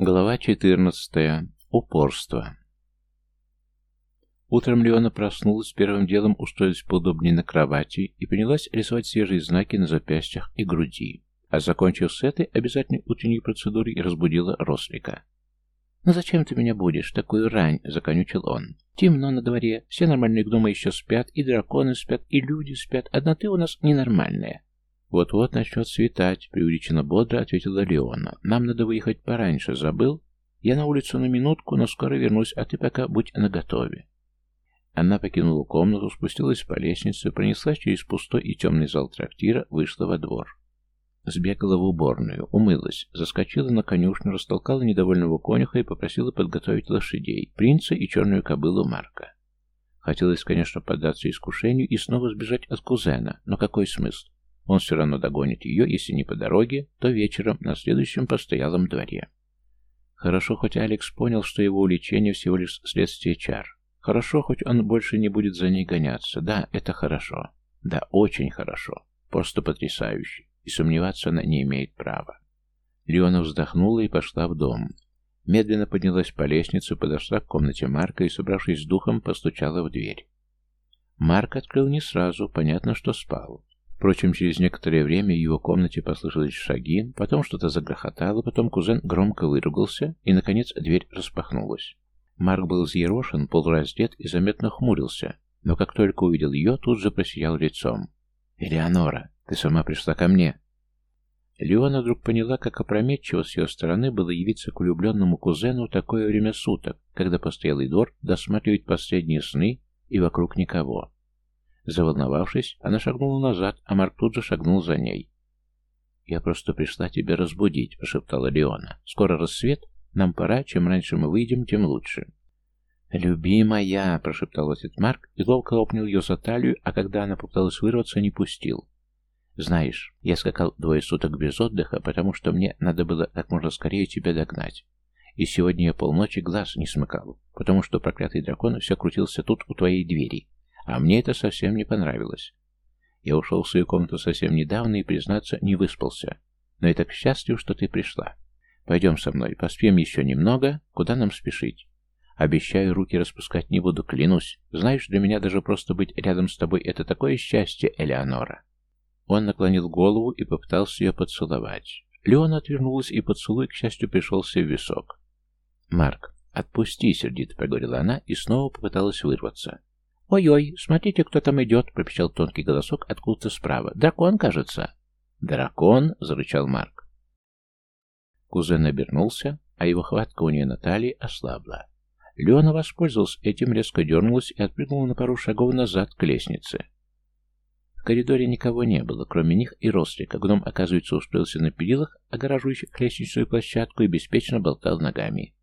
Глава 14. Упорство. Утром Леона проснулась, первым делом устроилась поудобнее на кровати и принялась рисовать свежие знаки на запястьях и груди. А закончив с этой обязательной утренней процедурой, разбудила Рослика. «Ну зачем ты меня будешь? Такую рань!» — законючил он. «Темно на дворе, все нормальные гномы еще спят, и драконы спят, и люди спят, одна ты у нас ненормальная». «Вот-вот начнет светать», — преувеличенно бодро ответила Леона. «Нам надо выехать пораньше, забыл? Я на улицу на минутку, но скоро вернусь, а ты пока будь наготове». Она покинула комнату, спустилась по лестнице, пронеслась через пустой и темный зал трактира, вышла во двор. Сбегала в уборную, умылась, заскочила на конюшню, растолкала недовольного конюха и попросила подготовить лошадей, принца и черную кобылу Марка. Хотелось, конечно, поддаться искушению и снова сбежать от кузена, но какой смысл? Он все равно догонит ее, если не по дороге, то вечером на следующем постоялом дворе. Хорошо, хоть Алекс понял, что его увлечение всего лишь следствие чар. Хорошо, хоть он больше не будет за ней гоняться. Да, это хорошо. Да, очень хорошо. Просто потрясающе. И сомневаться она не имеет права. Леона вздохнула и пошла в дом. Медленно поднялась по лестнице, подошла к комнате Марка и, собравшись с духом, постучала в дверь. Марк открыл не сразу, понятно, что спал. Впрочем, через некоторое время в его комнате послышались шаги, потом что-то загрохотало, потом кузен громко выругался, и, наконец, дверь распахнулась. Марк был взъерошен, полураздет и заметно хмурился, но как только увидел ее, тут же просиял лицом. «Элеонора, ты сама пришла ко мне!» Леона вдруг поняла, как опрометчиво с ее стороны было явиться к влюбленному кузену такое время суток, когда постоялый двор досматривает последние сны и вокруг никого. Заволновавшись, она шагнула назад, а Марк тут же шагнул за ней. «Я просто пришла тебя разбудить», — прошептала Леона. «Скоро рассвет. Нам пора. Чем раньше мы выйдем, тем лучше». «Любимая!» — прошептал отец Марк и ловко обнял ее за талию, а когда она попыталась вырваться, не пустил. «Знаешь, я скакал двое суток без отдыха, потому что мне надо было как можно скорее тебя догнать. И сегодня я полночи глаз не смыкал, потому что проклятый дракон все крутился тут у твоей двери. А мне это совсем не понравилось. Я ушел в свою комнату совсем недавно и, признаться, не выспался. Но я так счастлив, что ты пришла. Пойдем со мной, поспим еще немного. Куда нам спешить? Обещаю, руки распускать не буду, клянусь. Знаешь, для меня даже просто быть рядом с тобой — это такое счастье, Элеонора. Он наклонил голову и попытался ее поцеловать. Леона отвернулась, и поцелуй, к счастью, пришелся в висок. «Марк, отпусти», — сердито проговорила она и снова попыталась вырваться. «Ой-ой, смотрите, кто там идет!» — пропищал тонкий голосок откуда-то справа. «Дракон, кажется!» «Дракон!» — зарычал Марк. Кузен обернулся, а его хватка у нее на талии ослабла. Леона воспользовалась этим, резко дернулась и отпрыгнула на пару шагов назад к лестнице. В коридоре никого не было, кроме них и Рослика. Гном, оказывается, устроился на перилах, огораживающих лестничную площадку, и беспечно болтал ногами.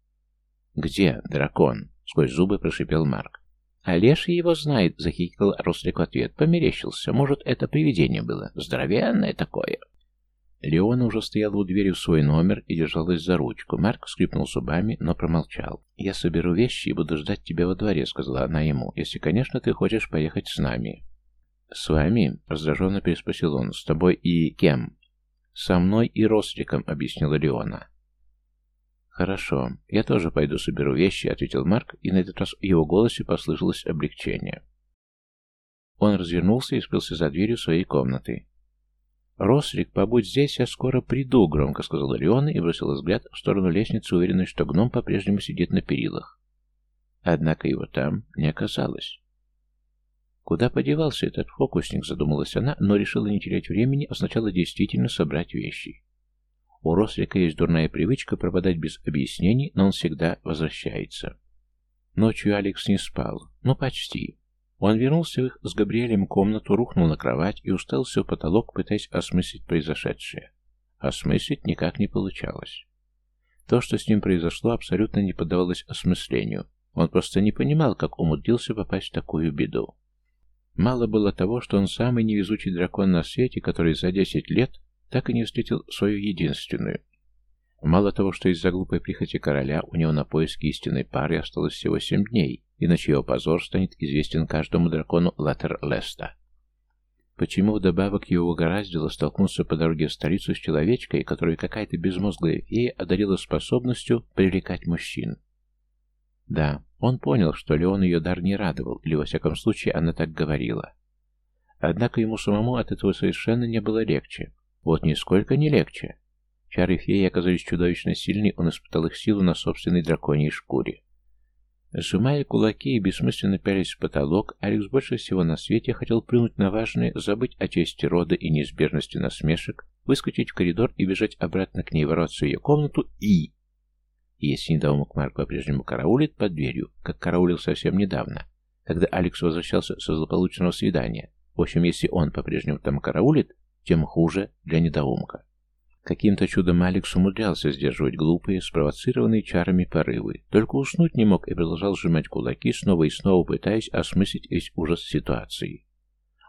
«Где дракон?» — сквозь зубы прошипел Марк. «А Леша его знает», — захихикал Рослик в ответ. «Померещился. Может, это привидение было. Здоровенное такое». Леона уже стояла у двери в свой номер и держалась за ручку. Марк скрипнул зубами, но промолчал. «Я соберу вещи и буду ждать тебя во дворе», — сказала она ему, «если, конечно, ты хочешь поехать с нами». «С вами?» — раздраженно переспросил он. «С тобой и кем?» «Со мной и Росликом», — объяснила Леона. «Хорошо, я тоже пойду соберу вещи», — ответил Марк, и на этот раз в его голосе послышалось облегчение. Он развернулся и скрылся за дверью своей комнаты. «Рослик, побудь здесь, я скоро приду», — громко сказала Леона и бросила взгляд в сторону лестницы, уверенной, что гном по-прежнему сидит на перилах. Однако его там не оказалось. Куда подевался этот фокусник, задумалась она, но решила не терять времени, а сначала действительно собрать вещи. У Рослика есть дурная привычка пропадать без объяснений, но он всегда возвращается. Ночью Алекс не спал. Ну, почти. Он вернулся в их с Габриэлем комнату, рухнул на кровать и устался в потолок, пытаясь осмыслить произошедшее. Осмыслить никак не получалось. То, что с ним произошло, абсолютно не поддавалось осмыслению. Он просто не понимал, как умудрился попасть в такую беду. Мало было того, что он самый невезучий дракон на свете, который за десять лет так и не встретил свою единственную. Мало того, что из-за глупой прихоти короля у него на поиски истинной пары осталось всего семь дней, иначе его позор станет известен каждому дракону Латер-Леста. Почему вдобавок его угораздило столкнуться по дороге в столицу с человечкой, которую какая-то безмозглая фея одарила способностью привлекать мужчин? Да, он понял, что Леон ее дар не радовал, или во всяком случае она так говорила. Однако ему самому от этого совершенно не было легче. Вот нисколько не легче. Чары феи оказались чудовищно сильны, он испытал их силу на собственной драконьей шкуре. Сжимая кулаки и бессмысленно пялись в потолок, Алекс больше всего на свете хотел плюнуть на важное, забыть о чести рода и неизбежности насмешек, выскочить в коридор и бежать обратно к ней, ворваться в ее комнату и... если недоумок Марк по-прежнему караулит под дверью, как караулил совсем недавно, когда Алекс возвращался со злополучного свидания, в общем, если он по-прежнему там караулит, тем хуже для недоумка. Каким-то чудом Алекс умудрялся сдерживать глупые, спровоцированные чарами порывы. Только уснуть не мог и продолжал сжимать кулаки, снова и снова пытаясь осмыслить весь ужас ситуации.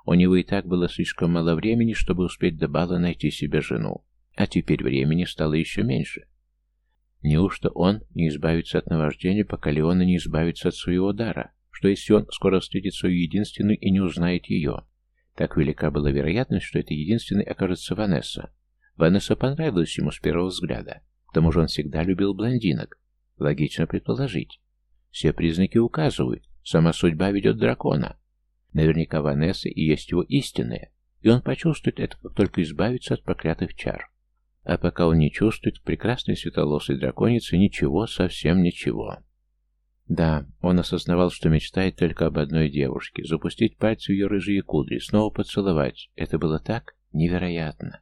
У него и так было слишком мало времени, чтобы успеть до бала найти себе жену. А теперь времени стало еще меньше. Неужто он не избавится от наваждения, пока Леона не избавится от своего дара? Что если он скоро встретит свою единственную и не узнает ее? Так велика была вероятность, что этой единственной окажется Ванесса, Ванесса понравилась ему с первого взгляда. К тому же он всегда любил блондинок. Логично предположить. Все признаки указывают. Сама судьба ведет дракона. Наверняка Ванесса и есть его истинная, и он почувствует это, как только избавится от проклятых чар. А пока он не чувствует, прекрасной светолосой драконицы ничего, совсем ничего. Да, он осознавал, что мечтает только об одной девушке, запустить пальцы в ее рыжие кудри, снова поцеловать. Это было так невероятно.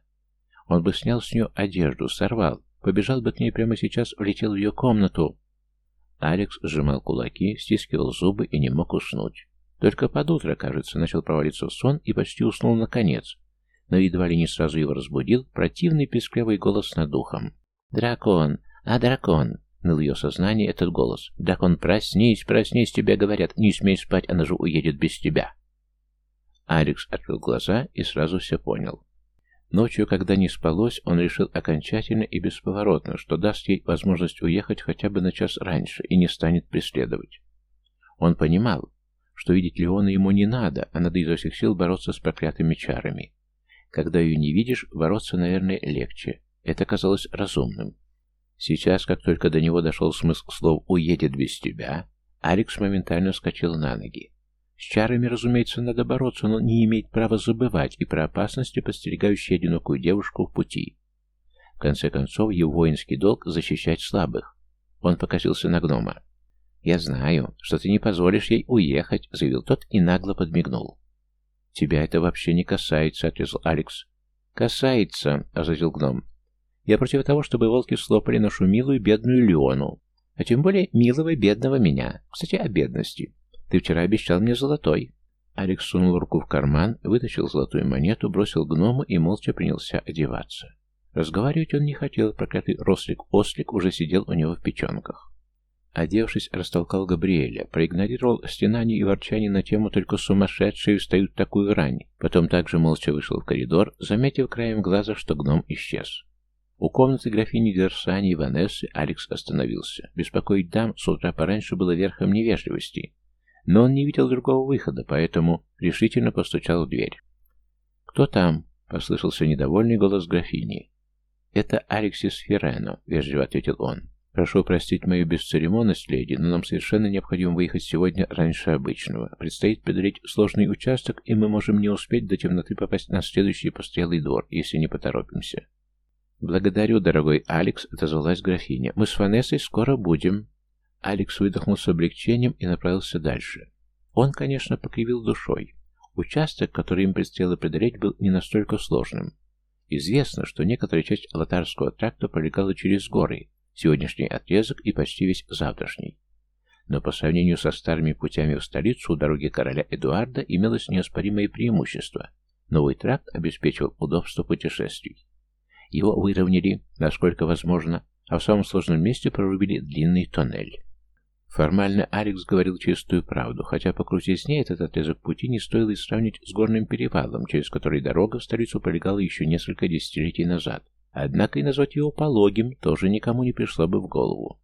Он бы снял с нее одежду, сорвал, побежал бы к ней прямо сейчас, влетел в ее комнату. Алекс сжимал кулаки, стискивал зубы и не мог уснуть. Только под утро, кажется, начал провалиться в сон и почти уснул наконец. Но едва ли не сразу его разбудил противный песклявый голос над духом. «Дракон! А, дракон!» — ныл ее сознание этот голос. «Дракон, проснись, проснись, тебе говорят, не смей спать, она же уедет без тебя!» Алекс открыл глаза и сразу все понял. Ночью, когда не спалось, он решил окончательно и бесповоротно, что даст ей возможность уехать хотя бы на час раньше и не станет преследовать. Он понимал, что видеть Леона ему не надо, а надо изо всех сил бороться с проклятыми чарами. Когда ее не видишь, бороться, наверное, легче. Это казалось разумным. Сейчас, как только до него дошел смысл слов «уедет без тебя», Алекс моментально вскочил на ноги. С чарами, разумеется, надо бороться, но не имеет права забывать и про опасности, подстерегающие одинокую девушку в пути. В конце концов, его воинский долг — защищать слабых. Он покосился на гнома. «Я знаю, что ты не позволишь ей уехать», — заявил тот и нагло подмигнул. «Тебя это вообще не касается», — отрезал Алекс. «Касается», — озадил гном. «Я против того, чтобы волки слопали нашу милую бедную Леону, а тем более милого бедного меня. Кстати, о бедности. Ты вчера обещал мне золотой». Алекс сунул руку в карман, вытащил золотую монету, бросил гному и молча принялся одеваться. Разговаривать он не хотел, проклятый рослик-ослик уже сидел у него в печенках. Одевшись, растолкал Габриэля, проигнорировал стенание и ворчание на тему «только сумасшедшие встают такую рань», потом также молча вышел в коридор, заметив краем глаза, что гном исчез. У комнаты графини Дерсани и Ванессы Алекс остановился. Беспокоить дам с утра пораньше было верхом невежливости, но он не видел другого выхода, поэтому решительно постучал в дверь. «Кто там?» — послышался недовольный голос графини. «Это Алексис Феррено», — вежливо ответил он. «Прошу простить мою бесцеремонность, леди, но нам совершенно необходимо выехать сегодня раньше обычного. Предстоит преодолеть сложный участок, и мы можем не успеть до темноты попасть на следующий пострелый двор, если не поторопимся». «Благодарю, дорогой Алекс», — отозвалась графиня. «Мы с Ванессой скоро будем». Алекс выдохнул с облегчением и направился дальше. Он, конечно, покривил душой. Участок, который им предстояло преодолеть, был не настолько сложным. Известно, что некоторая часть Лотарского тракта пролегала через горы, сегодняшний отрезок и почти весь завтрашний. Но по сравнению со старыми путями в столицу у дороги короля Эдуарда имелось неоспоримое преимущество. Новый тракт обеспечивал удобство путешествий. Его выровняли, насколько возможно, а в самом сложном месте прорубили длинный тоннель. Формально Алекс говорил чистую правду, хотя по крутизне этот отрезок пути не стоило и сравнить с горным перевалом, через который дорога в столицу полегала еще несколько десятилетий назад. Однако и назвать его пологим тоже никому не пришло бы в голову.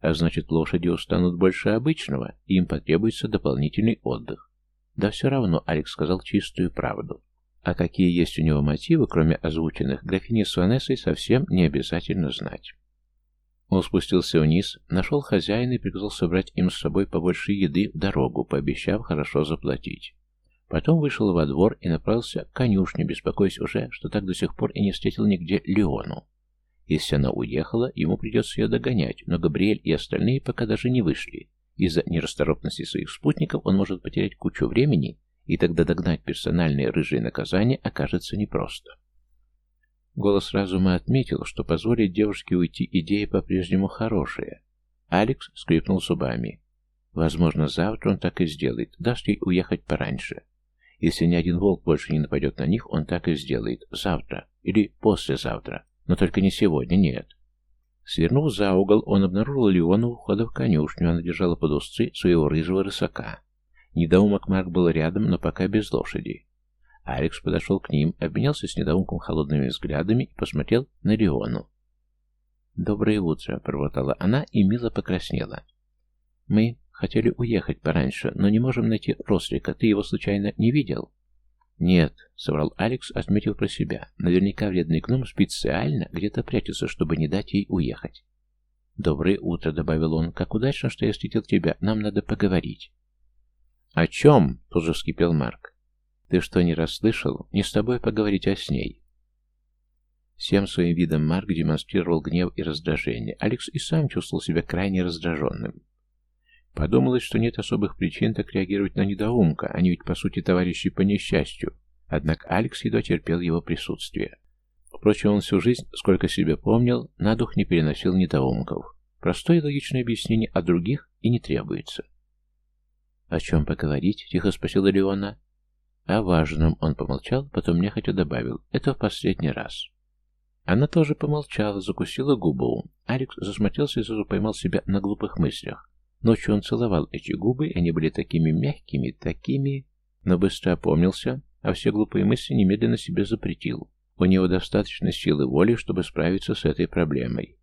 А значит, лошади устанут больше обычного, и им потребуется дополнительный отдых. Да все равно Алекс сказал чистую правду. А какие есть у него мотивы, кроме озвученных, графине с Ванессой совсем не обязательно знать. Он спустился вниз, нашел хозяина и приказал собрать им с собой побольше еды в дорогу, пообещав хорошо заплатить. Потом вышел во двор и направился к конюшне, беспокоясь уже, что так до сих пор и не встретил нигде Леону. Если она уехала, ему придется ее догонять, но Габриэль и остальные пока даже не вышли. Из-за нерасторопности своих спутников он может потерять кучу времени, и тогда догнать персональные рыжие наказания окажется непросто. Голос разума отметил, что позволить девушке уйти идея по-прежнему хорошая. Алекс скрипнул зубами. Возможно, завтра он так и сделает, даст ей уехать пораньше. Если ни один волк больше не нападет на них, он так и сделает. Завтра. Или послезавтра. Но только не сегодня, нет. Свернув за угол, он обнаружил Леону у входа в конюшню. Она держала под узцы своего рыжего рысака. Недоумок Марк был рядом, но пока без лошади. Алекс подошел к ним, обменялся с недоумком холодными взглядами и посмотрел на Леону. «Доброе утро», — пробормотала она и мило покраснела. «Мы Хотели уехать пораньше, но не можем найти Рослика. Ты его случайно не видел?» «Нет», — соврал Алекс, отметив про себя. «Наверняка вредный гном специально где-то прячется, чтобы не дать ей уехать». «Доброе утро», — добавил он. «Как удачно, что я встретил тебя. Нам надо поговорить». «О чем?» — тут же вскипел Марк. «Ты что, не расслышал? Не с тобой поговорить, а с ней». Всем своим видом Марк демонстрировал гнев и раздражение. Алекс и сам чувствовал себя крайне раздраженным. Подумалось, что нет особых причин так реагировать на недоумка, они ведь по сути товарищи по несчастью. Однако Алекс едва терпел его присутствие. Впрочем, он всю жизнь, сколько себя помнил, на дух не переносил недоумков. Простое логичное объяснение о других и не требуется. «О чем поговорить?» — тихо спросила Леона. «О важном», — он помолчал, потом нехотя добавил. «Это в последний раз». Она тоже помолчала, закусила губу. Алекс засмотрелся и сразу поймал себя на глупых мыслях. Ночью он целовал эти губы, и они были такими мягкими, такими... Но быстро опомнился, а все глупые мысли немедленно себе запретил. У него достаточно силы воли, чтобы справиться с этой проблемой.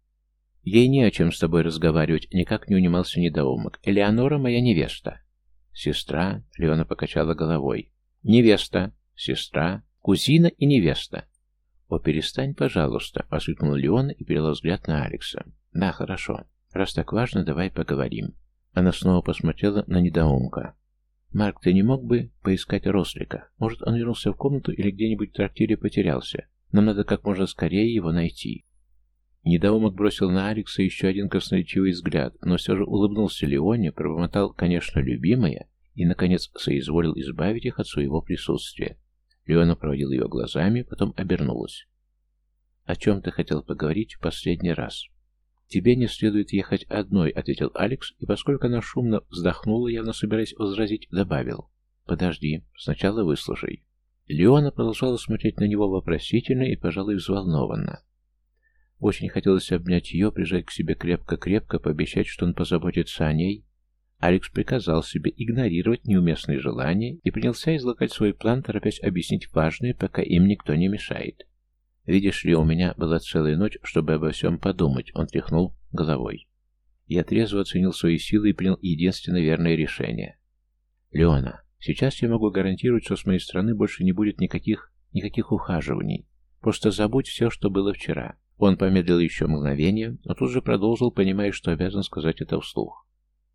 Ей не о чем с тобой разговаривать, никак не унимался недоумок. Элеонора моя невеста. Сестра, Леона покачала головой. Невеста, сестра, кузина и невеста. «О, перестань, пожалуйста», — воскликнула Леона и перевела взгляд на Алекса. «Да, хорошо. Раз так важно, давай поговорим. Она снова посмотрела на недоумка. «Марк, ты не мог бы поискать Рослика? Может, он вернулся в комнату или где-нибудь в трактире потерялся? Нам надо как можно скорее его найти». Недоумок бросил на Алекса еще один красноречивый взгляд, но все же улыбнулся Леоне, пробормотал, конечно, любимая, и, наконец, соизволил избавить их от своего присутствия. Леона проводил ее глазами, потом обернулась. «О чем ты хотел поговорить в последний раз?» «Тебе не следует ехать одной», — ответил Алекс, и поскольку она шумно вздохнула, явно собираясь возразить, добавил. «Подожди, сначала выслушай». Леона продолжала смотреть на него вопросительно и, пожалуй, взволнованно. Очень хотелось обнять ее, прижать к себе крепко-крепко, пообещать, что он позаботится о ней. Алекс приказал себе игнорировать неуместные желания и принялся излагать свой план, торопясь объяснить важное, пока им никто не мешает. Видишь ли, у меня была целая ночь, чтобы обо всем подумать. Он тряхнул головой. Я трезво оценил свои силы и принял единственно верное решение. Леона, сейчас я могу гарантировать, что с моей стороны больше не будет никаких, никаких ухаживаний. Просто забудь все, что было вчера. Он помедлил еще мгновение, но тут же продолжил, понимая, что обязан сказать это вслух.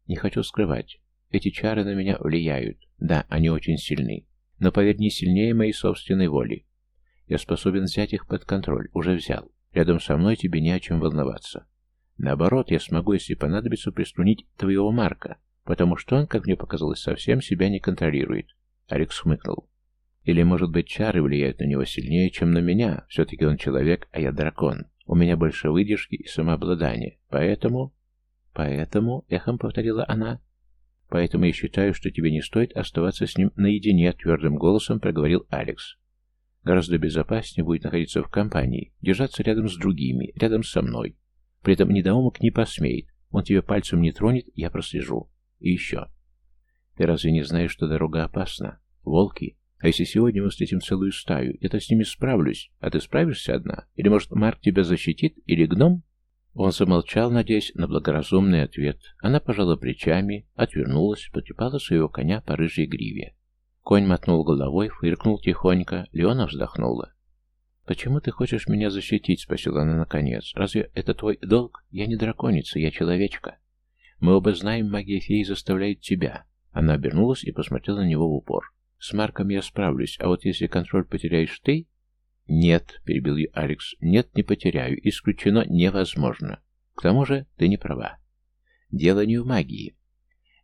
Не хочу скрывать. Эти чары на меня влияют. Да, они очень сильны. Но, поверь, не сильнее моей собственной воли. Я способен взять их под контроль. Уже взял. Рядом со мной тебе не о чем волноваться. Наоборот, я смогу, если понадобится, приструнить твоего Марка, потому что он, как мне показалось, совсем себя не контролирует. Алекс хмыкнул. Или, может быть, чары влияют на него сильнее, чем на меня. Все-таки он человек, а я дракон. У меня больше выдержки и самообладания. Поэтому... Поэтому, эхом повторила она. Поэтому я считаю, что тебе не стоит оставаться с ним наедине, твердым голосом проговорил Алекс. Гораздо безопаснее будет находиться в компании, держаться рядом с другими, рядом со мной. При этом недоумок не посмеет. Он тебя пальцем не тронет, я прослежу. И еще. Ты разве не знаешь, что дорога опасна? Волки. А если сегодня мы встретим целую стаю, я-то с ними справлюсь. А ты справишься одна? Или, может, Марк тебя защитит? Или гном? Он замолчал, надеясь на благоразумный ответ. Она пожала плечами, отвернулась, потрепала своего коня по рыжей гриве. Конь мотнул головой, фыркнул тихонько, Леона вздохнула. «Почему ты хочешь меня защитить?» — спросила она наконец. «Разве это твой долг? Я не драконица, я человечка. Мы оба знаем, магия феи заставляет тебя». Она обернулась и посмотрела на него в упор. «С Марком я справлюсь, а вот если контроль потеряешь ты...» «Нет», — перебил ее Алекс, — «нет, не потеряю. Исключено невозможно. К тому же ты не права. Дело не в магии.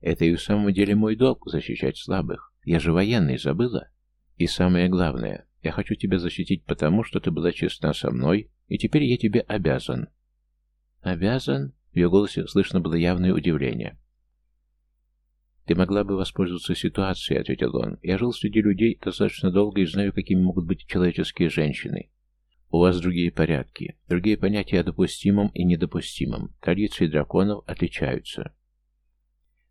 Это и в самом деле мой долг — защищать слабых. Я же военный, забыла? И самое главное, я хочу тебя защитить потому, что ты была честна со мной, и теперь я тебе обязан». «Обязан?» — в ее голосе слышно было явное удивление. «Ты могла бы воспользоваться ситуацией», — ответил он. «Я жил среди людей достаточно долго и знаю, какими могут быть человеческие женщины. У вас другие порядки, другие понятия о допустимом и недопустимом. Традиции драконов отличаются.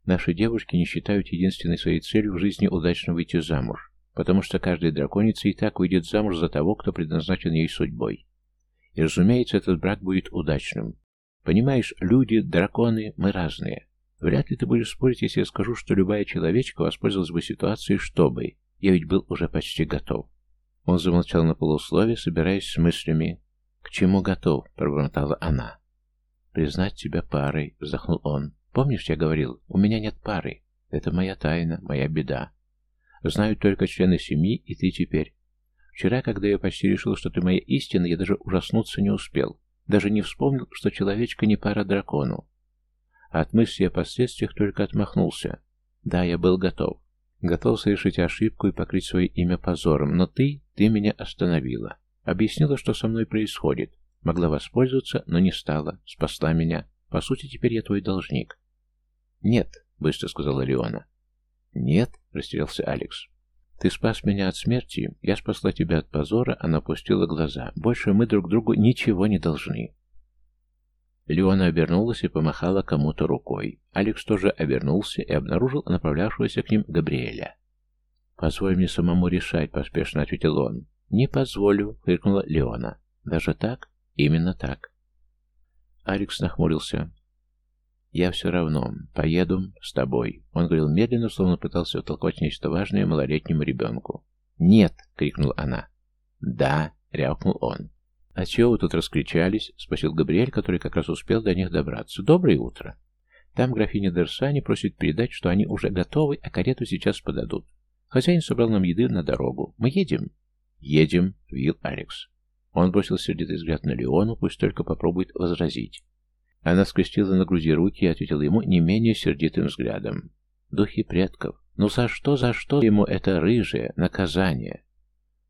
Наши девушки не считают единственной своей целью в жизни удачно выйти замуж, потому что каждая драконица и так выйдет замуж за того, кто предназначен ей судьбой. И, разумеется, этот брак будет удачным. Понимаешь, люди, драконы, мы разные. Вряд ли ты будешь спорить, если я скажу, что любая человечка воспользовалась бы ситуацией, чтобы. Я ведь был уже почти готов. Он замолчал на полуслове, собираясь с мыслями. «К чему готов?» — пробормотала она. «Признать тебя парой», — вздохнул он. «Помнишь, я говорил, у меня нет пары. Это моя тайна, моя беда. Знают только члены семьи, и ты теперь. Вчера, когда я почти решил, что ты моя истина, я даже ужаснуться не успел. Даже не вспомнил, что человечка не пара дракону. От мысли о последствиях только отмахнулся. Да, я был готов. Готов совершить ошибку и покрыть свое имя позором, но ты, ты меня остановила. Объяснила, что со мной происходит. Могла воспользоваться, но не стала. Спасла меня. По сути, теперь я твой должник. Нет, быстро сказала Леона. Нет, растерялся Алекс. Ты спас меня от смерти, я спасла тебя от позора, она опустила глаза. Больше мы друг другу ничего не должны. Леона обернулась и помахала кому-то рукой. Алекс тоже обернулся и обнаружил направлявшегося к ним Габриэля. «Позволь мне самому решать», — поспешно ответил он. «Не позволю», — фыркнула Леона. «Даже так? Именно так». Алекс нахмурился. «Я все равно. Поеду с тобой». Он говорил медленно, словно пытался втолковать нечто важное малолетнему ребенку. «Нет!» — крикнула она. «Да!» — рявкнул он. «А чего вы тут раскричались?» — спросил Габриэль, который как раз успел до них добраться. «Доброе утро. Там графиня Дерсани просит передать, что они уже готовы, а карету сейчас подадут. Хозяин собрал нам еды на дорогу. Мы едем?» «Едем», — вил Алекс. Он бросил сердитый взгляд на Леону, пусть только попробует возразить. Она скрестила на груди руки и ответила ему не менее сердитым взглядом. «Духи предков! Ну за что, за что ему это рыжее наказание?»